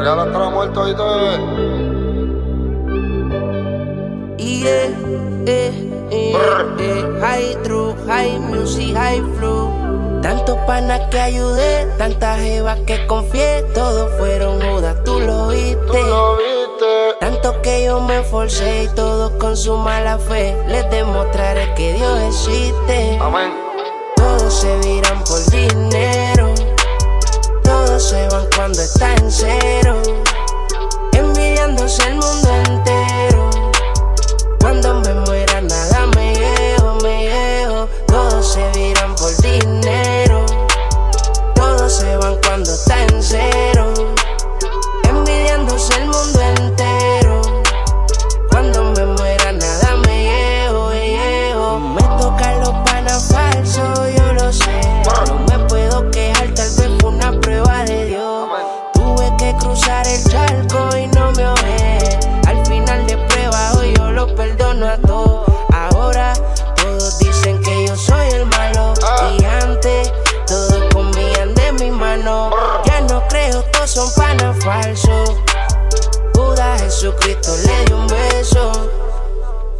Real hasta la muerte, oíste. Yeah, eh, eh, eh, high true, high music, high flow. Tantos panas que ayudé, tantas jevas que confié, todos fueron judas, tú lo viste. Tú lo viste. Tanto que yo me esforcé y todos con su mala fe les demostraré que Dios existe. Amén. Todos se viran por dinero, se van cuando está en cero,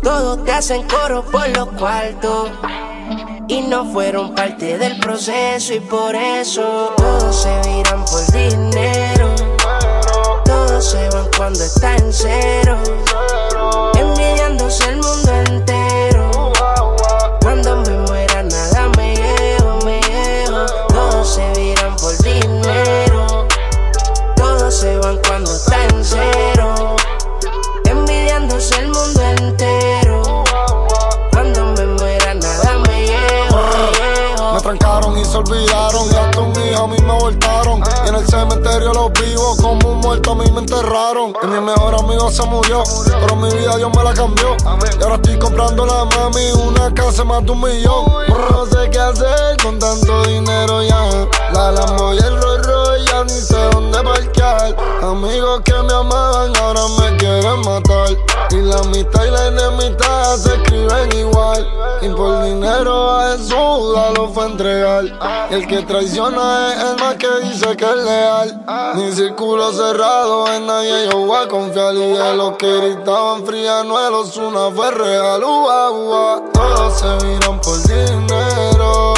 Todos te hacen coro por los cuartos. Y no fueron parte del proceso. Y por eso todos se viran por dinero. Se olvidaron. Y hasta un hijo a mí me voltaron. Y en el cementerio los vivos, como un muerto a mí me enterraron. Y mi mejor amigo se murió. Pero mi vida Dios me la cambió. Y ahora estoy comprando la mami una casa más de un millón. No sé qué hacer con tanto dinero ya. La Lambo y el Rolls Royce ya ni sé dónde parquear. Amigos que me amaban ahora me quieren matar. Y la amistad y la enemistad se escriben igual. Y por dinero a Jesús lo fue a entregar. Y el que traiciona es el más que dice que es leal. Mi círculo cerrado en nadie yo voy a confiar. Y de los que gritaban fría no es una fue real. Ua, ua. Todos se miran por dinero.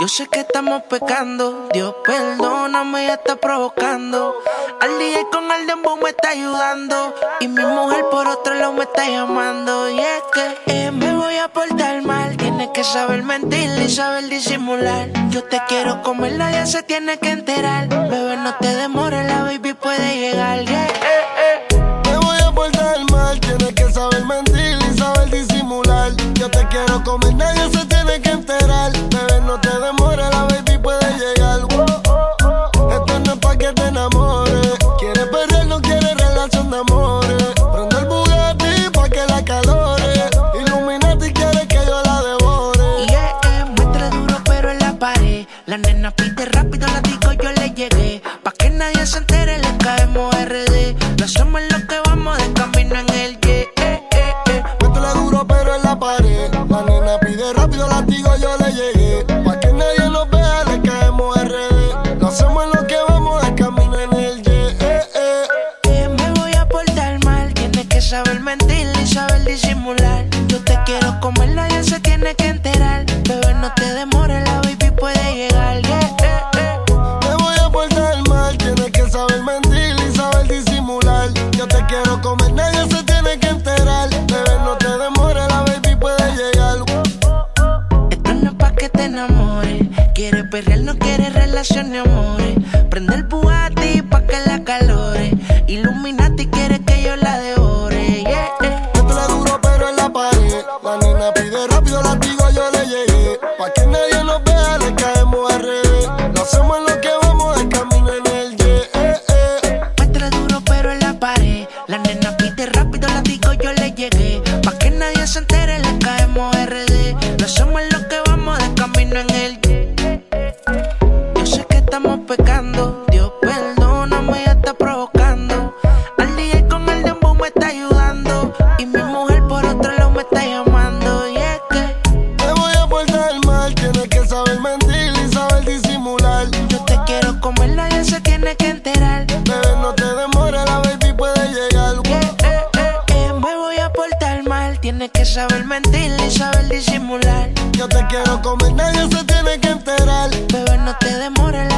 Yo sé que estamos pecando, Dios perdóname, ya está provocando. Al día con el dembow me está ayudando. Y mi mujer por otro lado me está llamando. Y es que eh, me voy a portar mal. Tienes que saber mentir y saber disimular. Yo te quiero comer, nadie se tiene que enterar. Bebé, no te demores, la baby puede llegar. Yeah, eh, eh. Me voy a portar mal, tienes que saber mentir y saber disimular. Yo te quiero comer, nadie La nena pide rápido, la digo yo le llegué. Pa' que nadie se entere, le caemos RD. No somos los que vamos de camino en el Y. Eh, eh, eh. Métele duro pero en la pared. La nena pide rápido, la digo yo le llegué. Pa' que nadie nos vea, le caemos RD. Lo hacemos en lo que vamos de camino en el Y. Eh, eh. Que me voy a portar mal. Tienes que saber mentir perrear, no quiere relación ni amores. Prende el Bugatti pa' que la calore. Illuminati tiene que enterar. Bebé, no te demores, la baby puede llegar. Eh, eh, eh, eh, me voy a portar mal. Tienes que saber mentir y saber disimular. Yo te quiero comer, nadie se tiene que enterar. Bebé, no te demores,